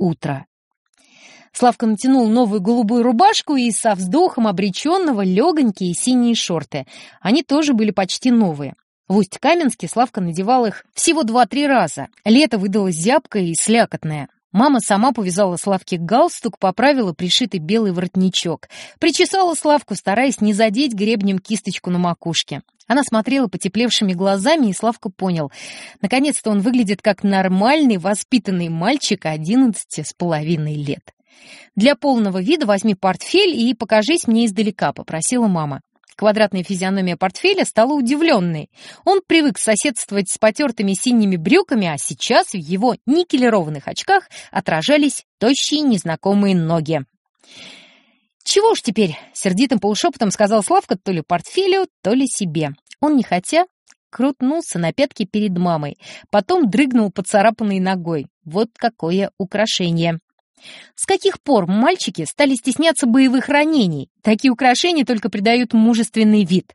утро. Славка натянул новую голубую рубашку и со вздохом обреченного легонькие синие шорты. Они тоже были почти новые. В Усть-Каменске Славка надевал их всего два-три раза. Лето выдалось зябкое и слякотное. Мама сама повязала Славке галстук, поправила пришитый белый воротничок. Причесала Славку, стараясь не задеть гребнем кисточку на макушке. Она смотрела потеплевшими глазами, и Славка понял. Наконец-то он выглядит как нормальный, воспитанный мальчик одиннадцати с половиной лет. «Для полного вида возьми портфель и покажись мне издалека», — попросила мама. Квадратная физиономия портфеля стала удивленной. Он привык соседствовать с потертыми синими брюками, а сейчас в его никелированных очках отражались тощие незнакомые ноги. «Чего уж теперь?» — сердитым полушепотом сказал Славка то ли портфелю, то ли себе. Он нехотя крутнулся на пятки перед мамой, потом дрыгнул поцарапанной ногой. Вот какое украшение! С каких пор мальчики стали стесняться боевых ранений? Такие украшения только придают мужественный вид.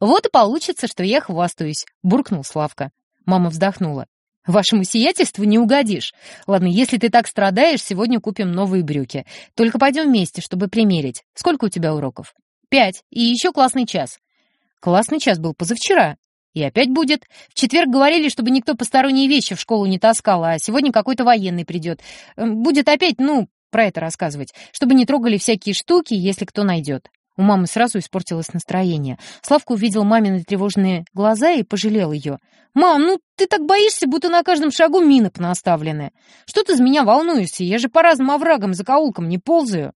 Вот и получится, что я хвастаюсь, буркнул Славка. Мама вздохнула. Вашему сиятельству не угодишь. Ладно, если ты так страдаешь, сегодня купим новые брюки. Только пойдем вместе, чтобы примерить. Сколько у тебя уроков? Пять. И еще классный час. Классный час был позавчера. И опять будет. В четверг говорили, чтобы никто посторонние вещи в школу не таскал, а сегодня какой-то военный придет. Эм, будет опять, ну, про это рассказывать, чтобы не трогали всякие штуки, если кто найдет. У мамы сразу испортилось настроение. Славка увидел мамины тревожные глаза и пожалел ее. «Мам, ну ты так боишься, будто на каждом шагу мины понаставлены. Что ты за меня волнуешься? Я же по разным оврагам, закоулкам не ползаю».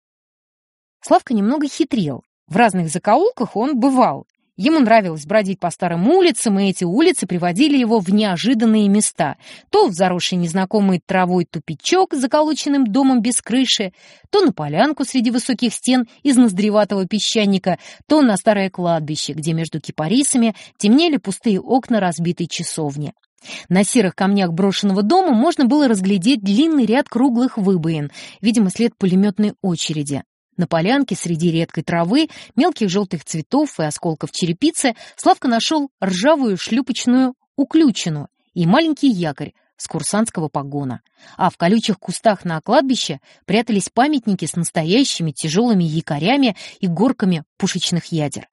Славка немного хитрил. В разных закоулках он бывал. Ему нравилось бродить по старым улицам, и эти улицы приводили его в неожиданные места. То в заросший незнакомой травой тупичок с заколоченным домом без крыши, то на полянку среди высоких стен из ноздреватого песчаника, то на старое кладбище, где между кипарисами темнели пустые окна разбитой часовни. На серых камнях брошенного дома можно было разглядеть длинный ряд круглых выбоин, видимо, след пулеметной очереди. На полянке среди редкой травы, мелких желтых цветов и осколков черепицы Славка нашел ржавую шлюпочную уключину и маленький якорь с курсантского погона. А в колючих кустах на кладбище прятались памятники с настоящими тяжелыми якорями и горками пушечных ядер.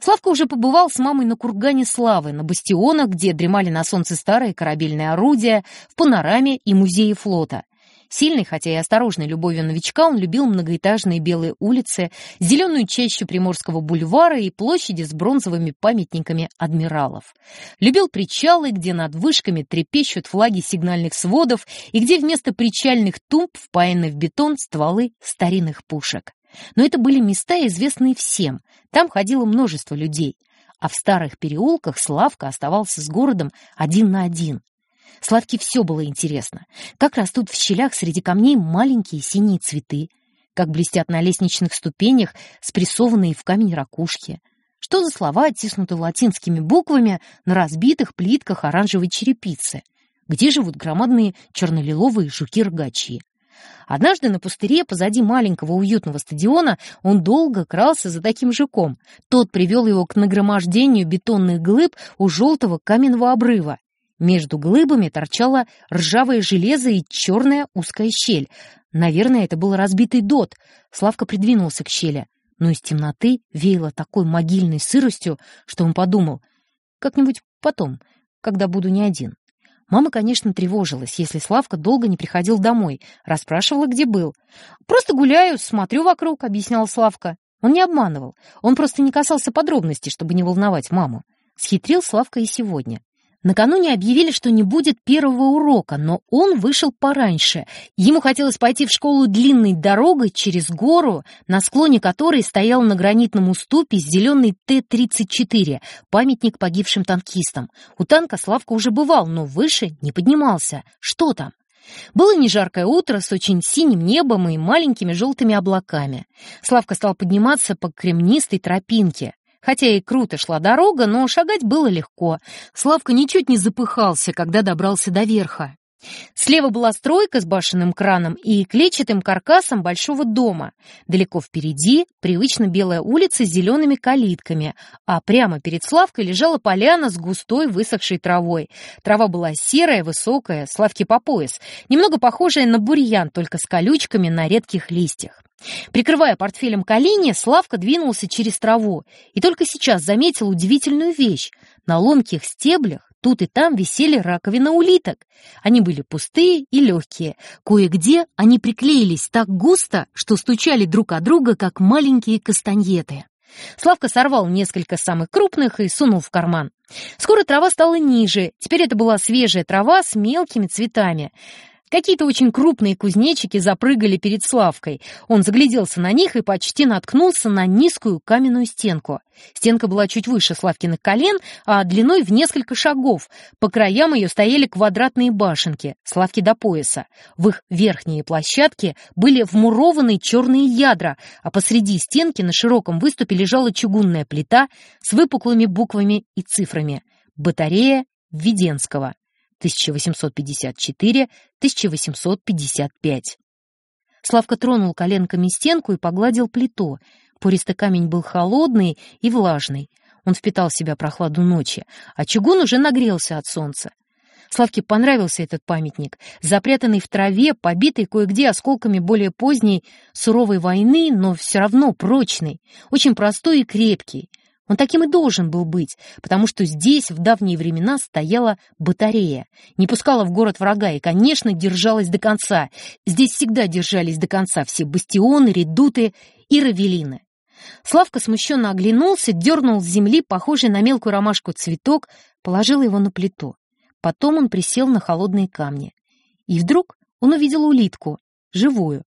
Славка уже побывал с мамой на кургане славы, на бастионах, где дремали на солнце старые корабельные орудия, в панораме и музее флота. Сильный, хотя и осторожной любовью новичка, он любил многоэтажные белые улицы, зеленую чащу Приморского бульвара и площади с бронзовыми памятниками адмиралов. Любил причалы, где над вышками трепещут флаги сигнальных сводов и где вместо причальных тумб впаяны в бетон стволы старинных пушек. Но это были места, известные всем. Там ходило множество людей. А в старых переулках Славка оставался с городом один на один. Славке все было интересно. Как растут в щелях среди камней маленькие синие цветы, как блестят на лестничных ступенях спрессованные в камень ракушки. Что за слова оттиснуты латинскими буквами на разбитых плитках оранжевой черепицы? Где живут громадные чернолиловые жуки-рогачи? Однажды на пустыре позади маленького уютного стадиона он долго крался за таким жуком. Тот привел его к нагромождению бетонных глыб у желтого каменного обрыва. Между глыбами торчало ржавое железо и черная узкая щель. Наверное, это был разбитый дот. Славка придвинулся к щели, но из темноты веяло такой могильной сыростью, что он подумал, как-нибудь потом, когда буду не один. Мама, конечно, тревожилась, если Славка долго не приходил домой, расспрашивала, где был. «Просто гуляю, смотрю вокруг», — объяснял Славка. Он не обманывал, он просто не касался подробностей, чтобы не волновать маму. Схитрил Славка и сегодня. Накануне объявили, что не будет первого урока, но он вышел пораньше. Ему хотелось пойти в школу длинной дорогой через гору, на склоне которой стоял на гранитном уступе зеленый Т-34, памятник погибшим танкистам. У танка Славка уже бывал, но выше не поднимался. Что там? Было не жаркое утро с очень синим небом и маленькими желтыми облаками. Славка стал подниматься по кремнистой тропинке. Хотя и круто шла дорога, но шагать было легко. Славка ничуть не запыхался, когда добрался до верха. Слева была стройка с башенным краном и клетчатым каркасом большого дома. Далеко впереди привычно белая улица с зелеными калитками, а прямо перед Славкой лежала поляна с густой высохшей травой. Трава была серая, высокая, Славки по пояс, немного похожая на бурьян, только с колючками на редких листьях. Прикрывая портфелем колени, Славка двинулся через траву и только сейчас заметил удивительную вещь. На ломких стеблях Тут и там висели раковины улиток. Они были пустые и легкие. Кое-где они приклеились так густо, что стучали друг о друга, как маленькие кастаньеты. Славка сорвал несколько самых крупных и сунул в карман. Скоро трава стала ниже, теперь это была свежая трава с мелкими цветами. Какие-то очень крупные кузнечики запрыгали перед Славкой. Он загляделся на них и почти наткнулся на низкую каменную стенку. Стенка была чуть выше Славкиных колен, а длиной в несколько шагов. По краям ее стояли квадратные башенки, Славки до пояса. В их верхние площадки были вмурованы черные ядра, а посреди стенки на широком выступе лежала чугунная плита с выпуклыми буквами и цифрами. Батарея Введенского. 1854-1855. Славка тронул коленками стенку и погладил плиту. Пористый камень был холодный и влажный. Он впитал в себя прохладу ночи, а чугун уже нагрелся от солнца. Славке понравился этот памятник, запрятанный в траве, побитый кое-где осколками более поздней суровой войны, но все равно прочный, очень простой и крепкий. Он таким и должен был быть, потому что здесь в давние времена стояла батарея, не пускала в город врага и, конечно, держалась до конца. Здесь всегда держались до конца все бастионы, редуты и равелины. Славка смущенно оглянулся, дернул с земли похожий на мелкую ромашку цветок, положил его на плиту. Потом он присел на холодные камни. И вдруг он увидел улитку, живую,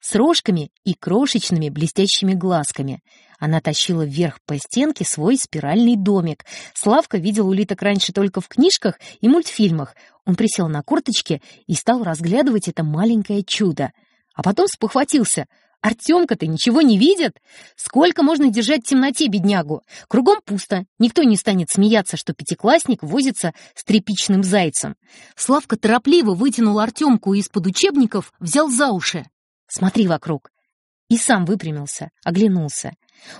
с рожками и крошечными блестящими глазками. Она тащила вверх по стенке свой спиральный домик. Славка видел улиток раньше только в книжках и мультфильмах. Он присел на корточки и стал разглядывать это маленькое чудо. А потом спохватился. «Артемка-то ничего не видит? Сколько можно держать в темноте беднягу? Кругом пусто. Никто не станет смеяться, что пятиклассник возится с тряпичным зайцем». Славка торопливо вытянул Артемку из-под учебников, взял за уши. «Смотри вокруг». И сам выпрямился, оглянулся.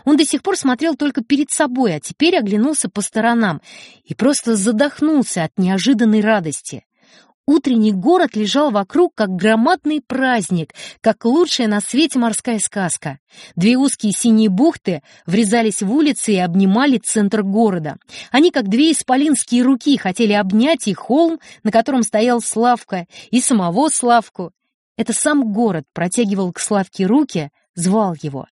Он до сих пор смотрел только перед собой, а теперь оглянулся по сторонам и просто задохнулся от неожиданной радости. Утренний город лежал вокруг, как громадный праздник, как лучшая на свете морская сказка. Две узкие синие бухты врезались в улицы и обнимали центр города. Они, как две исполинские руки, хотели обнять и холм, на котором стоял Славка, и самого Славку. Это сам город протягивал к Славке руки, звал его.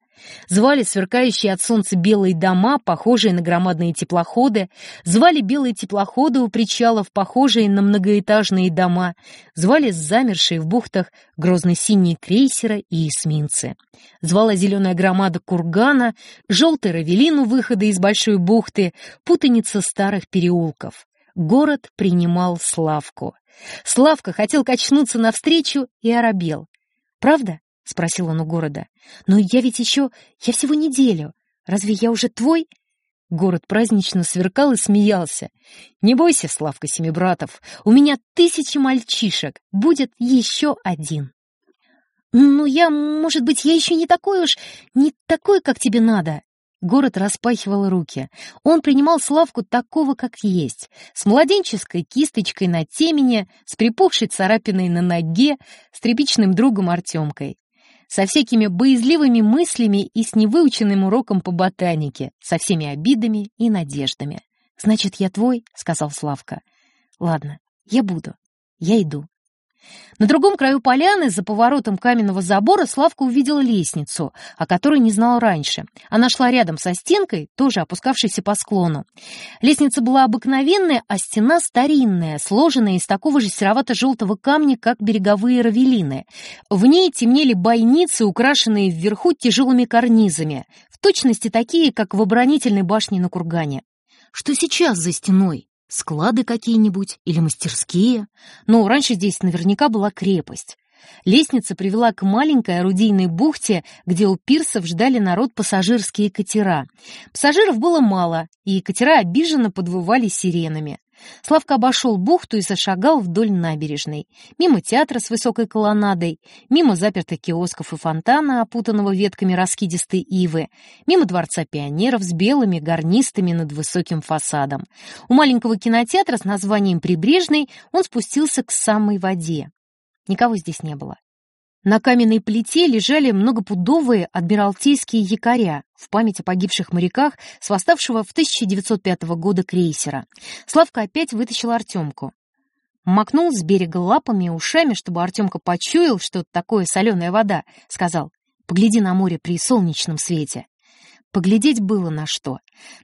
Звали сверкающие от солнца белые дома, похожие на громадные теплоходы, звали белые теплоходы у причалов, похожие на многоэтажные дома, звали замершие в бухтах грозно-синие крейсеры и эсминцы. Звала зеленая громада кургана, желтый равелин у выхода из большой бухты, путаница старых переулков. Город принимал Славку. Славка хотел качнуться навстречу и оробел. «Правда?» — спросил он у города. «Но я ведь еще... Я всего неделю. Разве я уже твой?» Город празднично сверкал и смеялся. «Не бойся, Славка Семибратов, у меня тысячи мальчишек, будет еще один». «Ну, я, может быть, я еще не такой уж, не такой, как тебе надо». Город распахивал руки. Он принимал Славку такого, как есть, с младенческой кисточкой на темени, с припухшей царапиной на ноге, с тряпичным другом Артемкой со всякими боязливыми мыслями и с невыученным уроком по ботанике, со всеми обидами и надеждами. «Значит, я твой?» — сказал Славка. «Ладно, я буду. Я иду». На другом краю поляны, за поворотом каменного забора, Славка увидела лестницу, о которой не знал раньше. Она шла рядом со стенкой, тоже опускавшейся по склону. Лестница была обыкновенная, а стена старинная, сложенная из такого же серовато-желтого камня, как береговые равелины. В ней темнели бойницы, украшенные вверху тяжелыми карнизами, в точности такие, как в оборонительной башне на кургане. Что сейчас за стеной? Склады какие-нибудь или мастерские? Но раньше здесь наверняка была крепость. Лестница привела к маленькой орудийной бухте, где у пирсов ждали народ пассажирские катера. Пассажиров было мало, и катера обиженно подвывали сиренами. Славка обошел бухту и зашагал вдоль набережной. Мимо театра с высокой колоннадой, мимо запертых киосков и фонтана, опутанного ветками раскидистой ивы, мимо дворца пионеров с белыми гарнистами над высоким фасадом. У маленького кинотеатра с названием «Прибрежный» он спустился к самой воде. Никого здесь не было. На каменной плите лежали многопудовые адмиралтейские якоря в память о погибших моряках с восставшего в 1905 года крейсера. Славка опять вытащил Артемку. Макнул с берега лапами и ушами, чтобы Артемка почуял, что такое соленая вода. Сказал, погляди на море при солнечном свете. Поглядеть было на что.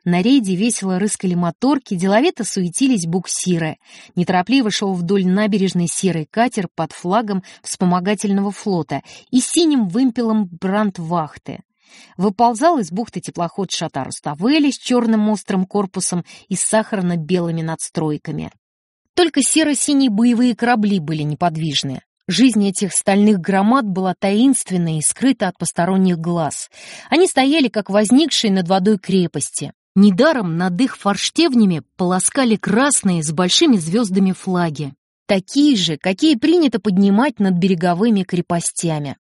На рейде весело рыскали моторки, деловито суетились буксиры. Неторопливо шел вдоль набережной серый катер под флагом вспомогательного флота и синим вымпелом брандвахты. Выползал из бухты теплоход Шатар Ставели с черным острым корпусом и сахарно-белыми надстройками. Только серо-синие боевые корабли были неподвижны. Жизнь этих стальных громад была таинственна и скрыта от посторонних глаз. Они стояли, как возникшие над водой крепости. Недаром над их форштевнями полоскали красные с большими звездами флаги. Такие же, какие принято поднимать над береговыми крепостями.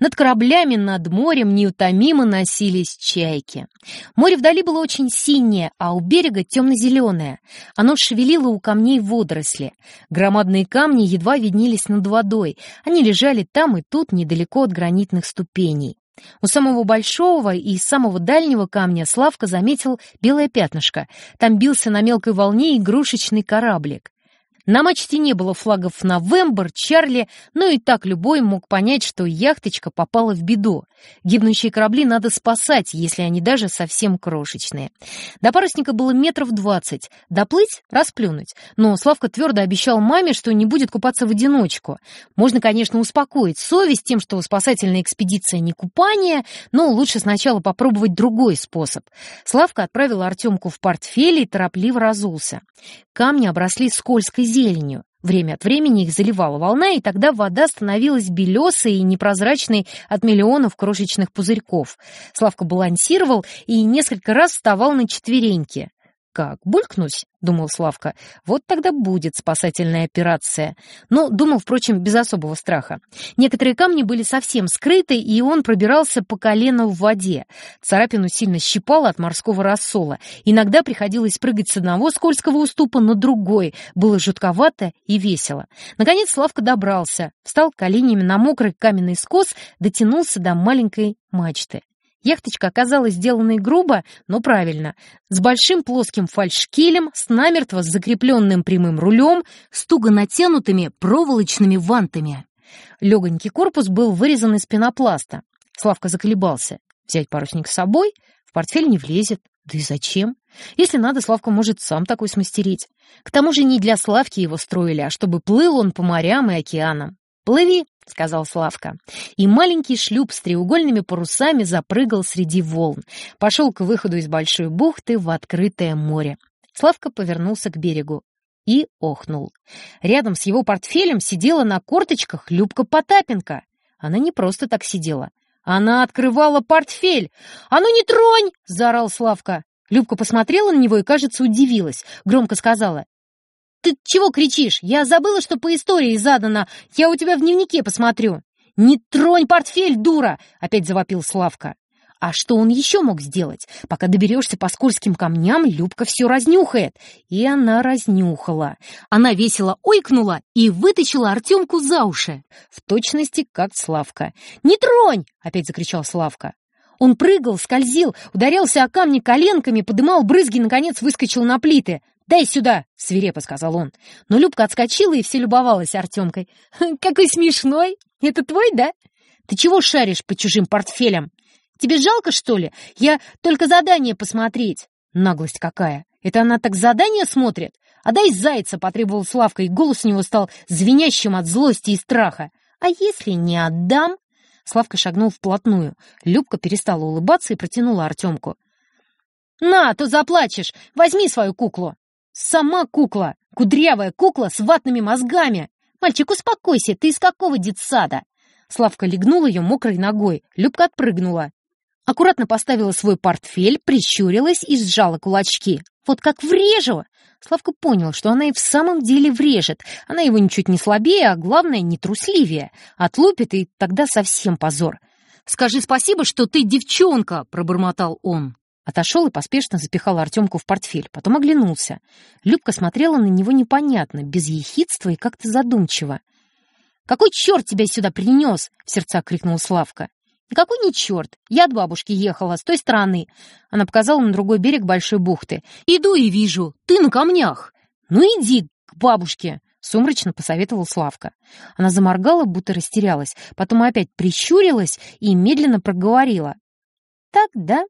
Над кораблями, над морем неутомимо носились чайки. Море вдали было очень синее, а у берега темно-зеленое. Оно шевелило у камней водоросли. Громадные камни едва виднелись над водой. Они лежали там и тут, недалеко от гранитных ступеней. У самого большого и самого дальнего камня Славка заметил белое пятнышко. Там бился на мелкой волне игрушечный кораблик. На мачте не было флагов на Вембер, Чарли, но и так любой мог понять, что яхточка попала в беду. Гибнущие корабли надо спасать, если они даже совсем крошечные. До парусника было метров двадцать. Доплыть — расплюнуть. Но Славка твердо обещал маме, что не будет купаться в одиночку. Можно, конечно, успокоить совесть тем, что спасательная экспедиция не купание, но лучше сначала попробовать другой способ. Славка отправил Артемку в портфель и торопливо разулся. Камни обросли скользкой зеленью. Время от времени их заливала волна, и тогда вода становилась белесой и непрозрачной от миллионов крошечных пузырьков. Славка балансировал и несколько раз вставал на четвереньки. «Как, булькнусь?» — думал Славка. «Вот тогда будет спасательная операция». Но думал, впрочем, без особого страха. Некоторые камни были совсем скрыты, и он пробирался по колено в воде. Царапину сильно щипало от морского рассола. Иногда приходилось прыгать с одного скользкого уступа на другой. Было жутковато и весело. Наконец Славка добрался, встал коленями на мокрый каменный скос, дотянулся до маленькой мачты. Яхточка оказалась сделанной грубо, но правильно, с большим плоским фальшкелем, с намертво закрепленным прямым рулем, с туго натянутыми проволочными вантами. Легонький корпус был вырезан из пенопласта. Славка заколебался. Взять парусник с собой? В портфель не влезет. Да и зачем? Если надо, Славка может сам такой смастерить. К тому же не для Славки его строили, а чтобы плыл он по морям и океанам. «Плыви!» — сказал Славка. И маленький шлюп с треугольными парусами запрыгал среди волн. Пошел к выходу из большой бухты в открытое море. Славка повернулся к берегу и охнул. Рядом с его портфелем сидела на корточках Любка Потапенко. Она не просто так сидела. Она открывала портфель. «А ну не тронь!» — заорал Славка. Любка посмотрела на него и, кажется, удивилась. Громко сказала. «Ты чего кричишь? Я забыла, что по истории задано. Я у тебя в дневнике посмотрю». «Не тронь портфель, дура!» — опять завопил Славка. А что он еще мог сделать? Пока доберешься по скользким камням, Любка все разнюхает. И она разнюхала. Она весело ойкнула и вытащила Артемку за уши. В точности, как Славка. «Не тронь!» — опять закричал Славка. Он прыгал, скользил, ударялся о камни коленками, подымал брызги, наконец выскочил на плиты. «Дай сюда!» — свирепо сказал он. Но Любка отскочила, и все любовалась Артемкой. «Какой смешной! Это твой, да? Ты чего шаришь по чужим портфелям? Тебе жалко, что ли? Я только задание посмотреть!» Наглость какая! Это она так задание смотрит? А дай зайца, потребовал Славка, и голос у него стал звенящим от злости и страха. А если не отдам? Славка шагнул вплотную. Любка перестала улыбаться и протянула Артемку. «На, то заплачешь! Возьми свою куклу!» Сама кукла, кудрявая кукла с ватными мозгами. Мальчик, успокойся, ты из какого детсада? Славка легнул ее мокрой ногой, Любка отпрыгнула. Аккуратно поставила свой портфель, прищурилась и сжала кулачки. Вот как врежу!» Славка понял, что она и в самом деле врежет. Она его ничуть не слабее, а главное, не трусливее. Отлупит, и тогда совсем позор. «Скажи спасибо, что ты девчонка!» — пробормотал он. Отошел и поспешно запихал Артемку в портфель, потом оглянулся. Любка смотрела на него непонятно, без ехидства и как-то задумчиво. «Какой черт тебя сюда принес?» — в сердцах крикнул Славка. «Никакой не черт. Я от бабушки ехала, с той стороны». Она показала на другой берег большой бухты. «Иду и вижу. Ты на камнях. Ну иди к бабушке». Сумрачно посоветовал Славка. Она заморгала, будто растерялась, потом опять прищурилась и медленно проговорила. «Так, да,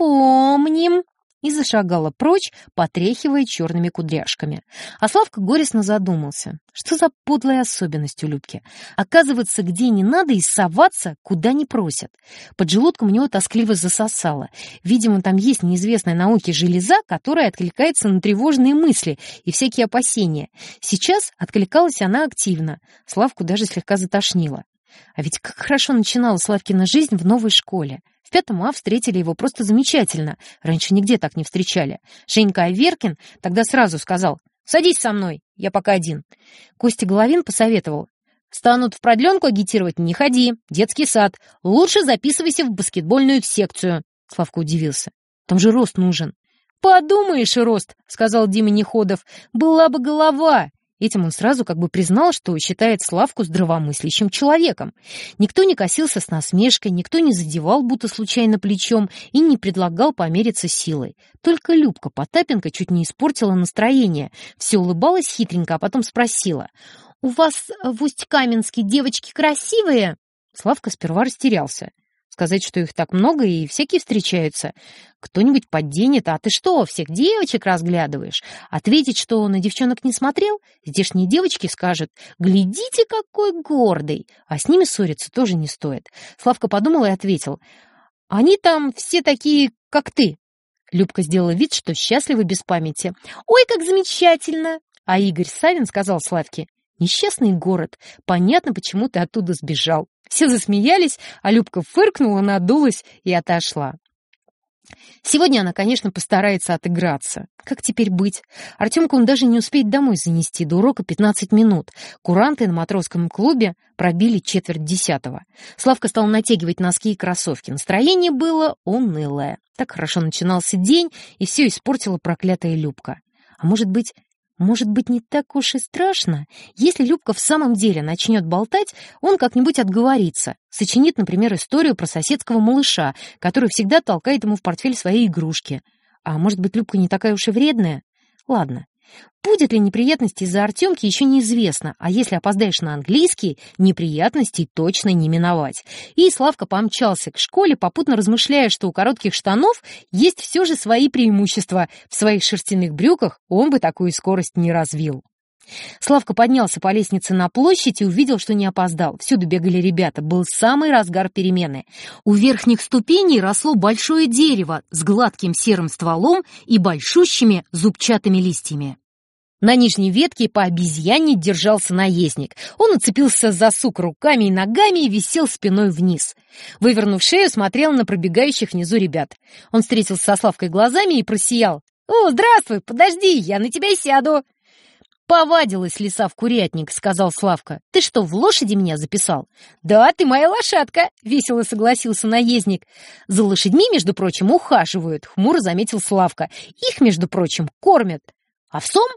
припомним» и зашагала прочь, потряхивая черными кудряшками. А Славка горестно задумался. Что за подлая особенность у Любки? Оказываться где не надо и соваться, куда не просят. Под желудком у него тоскливо засосало. Видимо, там есть неизвестная науке железа, которая откликается на тревожные мысли и всякие опасения. Сейчас откликалась она активно. Славку даже слегка затошнило. А ведь как хорошо начинала Славкина жизнь в новой школе. В пятом А встретили его просто замечательно. Раньше нигде так не встречали. Женька Аверкин тогда сразу сказал «Садись со мной, я пока один». Костя Головин посоветовал «Станут в продленку агитировать, не ходи, детский сад. Лучше записывайся в баскетбольную секцию». Славка удивился. «Там же рост нужен». «Подумаешь, рост», — сказал Дима Неходов, — «была бы голова». Этим он сразу как бы признал, что считает Славку здравомыслящим человеком. Никто не косился с насмешкой, никто не задевал будто случайно плечом и не предлагал помериться силой. Только Любка Потапенко чуть не испортила настроение. Все улыбалась хитренько, а потом спросила. «У вас в Усть-Каменске девочки красивые?» Славка сперва растерялся. Сказать, что их так много и всякие встречаются. Кто-нибудь подденет, а ты что, всех девочек разглядываешь? Ответить, что на девчонок не смотрел? Здешние девочки скажут, глядите, какой гордый. А с ними ссориться тоже не стоит. Славка подумал и ответил, они там все такие, как ты. Любка сделала вид, что счастлива без памяти. «Ой, как замечательно!» А Игорь Савин сказал Славке, «Несчастный город. Понятно, почему ты оттуда сбежал». Все засмеялись, а Любка фыркнула, надулась и отошла. Сегодня она, конечно, постарается отыграться. Как теперь быть? Артемку он даже не успеет домой занести, до урока 15 минут. Куранты на матросском клубе пробили четверть десятого. Славка стал натягивать носки и кроссовки. Настроение было унылое. Так хорошо начинался день, и все испортила проклятая Любка. А может быть, может быть, не так уж и страшно? Если Любка в самом деле начнет болтать, он как-нибудь отговорится. Сочинит, например, историю про соседского малыша, который всегда толкает ему в портфель свои игрушки. А может быть, Любка не такая уж и вредная? Ладно, Будет ли неприятности из-за Артемки, еще неизвестно, а если опоздаешь на английский, неприятностей точно не миновать. И Славка помчался к школе, попутно размышляя, что у коротких штанов есть все же свои преимущества. В своих шерстяных брюках он бы такую скорость не развил. Славка поднялся по лестнице на площадь и увидел, что не опоздал. Всюду бегали ребята, был самый разгар перемены. У верхних ступеней росло большое дерево с гладким серым стволом и большущими зубчатыми листьями. На нижней ветке по обезьяне держался наездник. Он уцепился за сук руками и ногами и висел спиной вниз. Вывернув шею, смотрел на пробегающих внизу ребят. Он встретился со Славкой глазами и просиял. «О, здравствуй, подожди, я на тебя сяду!» «Повадилась лиса в курятник», — сказал Славка. «Ты что, в лошади меня записал?» «Да, ты моя лошадка», — весело согласился наездник. «За лошадьми, между прочим, ухаживают», — хмуро заметил Славка. «Их, между прочим, кормят». «Овсом?»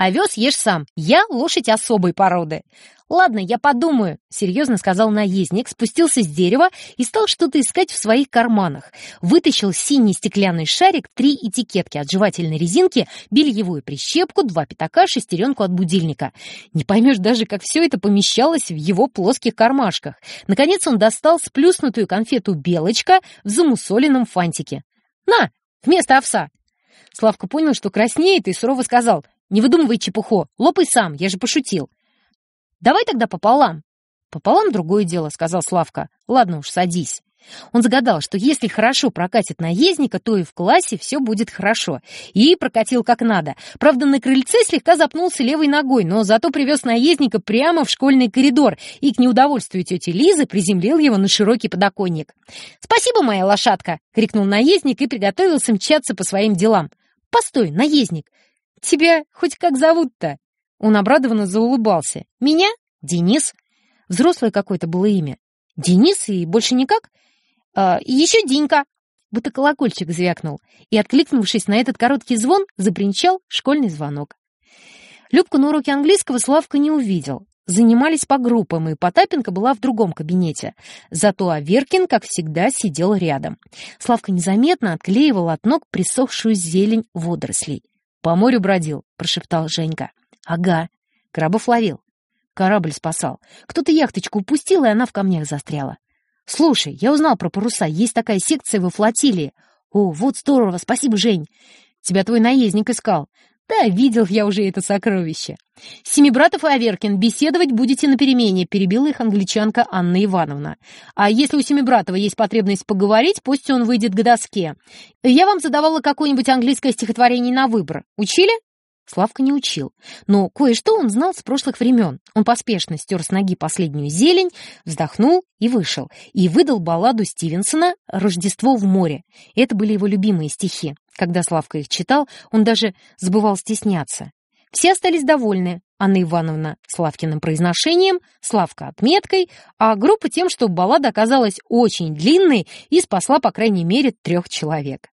Овес ешь сам. Я лошадь особой породы. Ладно, я подумаю, серьезно сказал наездник, спустился с дерева и стал что-то искать в своих карманах. Вытащил синий стеклянный шарик, три этикетки от жевательной резинки, бельевую прищепку, два пятака, шестеренку от будильника. Не поймешь даже, как все это помещалось в его плоских кармашках. Наконец он достал сплюснутую конфету «Белочка» в замусоленном фантике. «На, вместо овса!» Славка понял, что краснеет, и сурово сказал не выдумывай чепуху, лопай сам, я же пошутил. Давай тогда пополам. Пополам другое дело, сказал Славка. Ладно уж, садись. Он загадал, что если хорошо прокатит наездника, то и в классе все будет хорошо. И прокатил как надо. Правда, на крыльце слегка запнулся левой ногой, но зато привез наездника прямо в школьный коридор и, к неудовольствию тети Лизы, приземлил его на широкий подоконник. «Спасибо, моя лошадка!» — крикнул наездник и приготовился мчаться по своим делам. Постой, наездник! Тебя хоть как зовут-то?» Он обрадованно заулыбался. «Меня? Денис?» Взрослое какое-то было имя. «Денис и больше никак?» а, «Еще Динька!» Будто колокольчик звякнул, и, откликнувшись на этот короткий звон, запринчал школьный звонок. Любку на уроке английского Славка не увидел. Занимались по группам, и Потапенко была в другом кабинете. Зато Аверкин, как всегда, сидел рядом. Славка незаметно отклеивал от ног присохшую зелень водорослей. «По морю бродил», — прошептал Женька. «Ага. Крабов ловил. Корабль спасал. Кто-то яхточку упустил, и она в камнях застряла. Слушай, я узнал про паруса. Есть такая секция во флотилии. О, вот здорово. Спасибо, Жень. Тебя твой наездник искал. Да, видел я уже это сокровище. Семибратов и Аверкин, беседовать будете на перемене, перебила их англичанка Анна Ивановна. А если у Семибратова есть потребность поговорить, пусть он выйдет к доске. Я вам задавала какое-нибудь английское стихотворение на выбор. Учили? Славка не учил, но кое-что он знал с прошлых времен. Он поспешно стер с ноги последнюю зелень, вздохнул и вышел, и выдал балладу Стивенсона «Рождество в море». Это были его любимые стихи. Когда Славка их читал, он даже забывал стесняться. Все остались довольны. Анна Ивановна Славкиным произношением, Славка отметкой, а группа тем, что баллада оказалась очень длинной и спасла, по крайней мере, трех человек.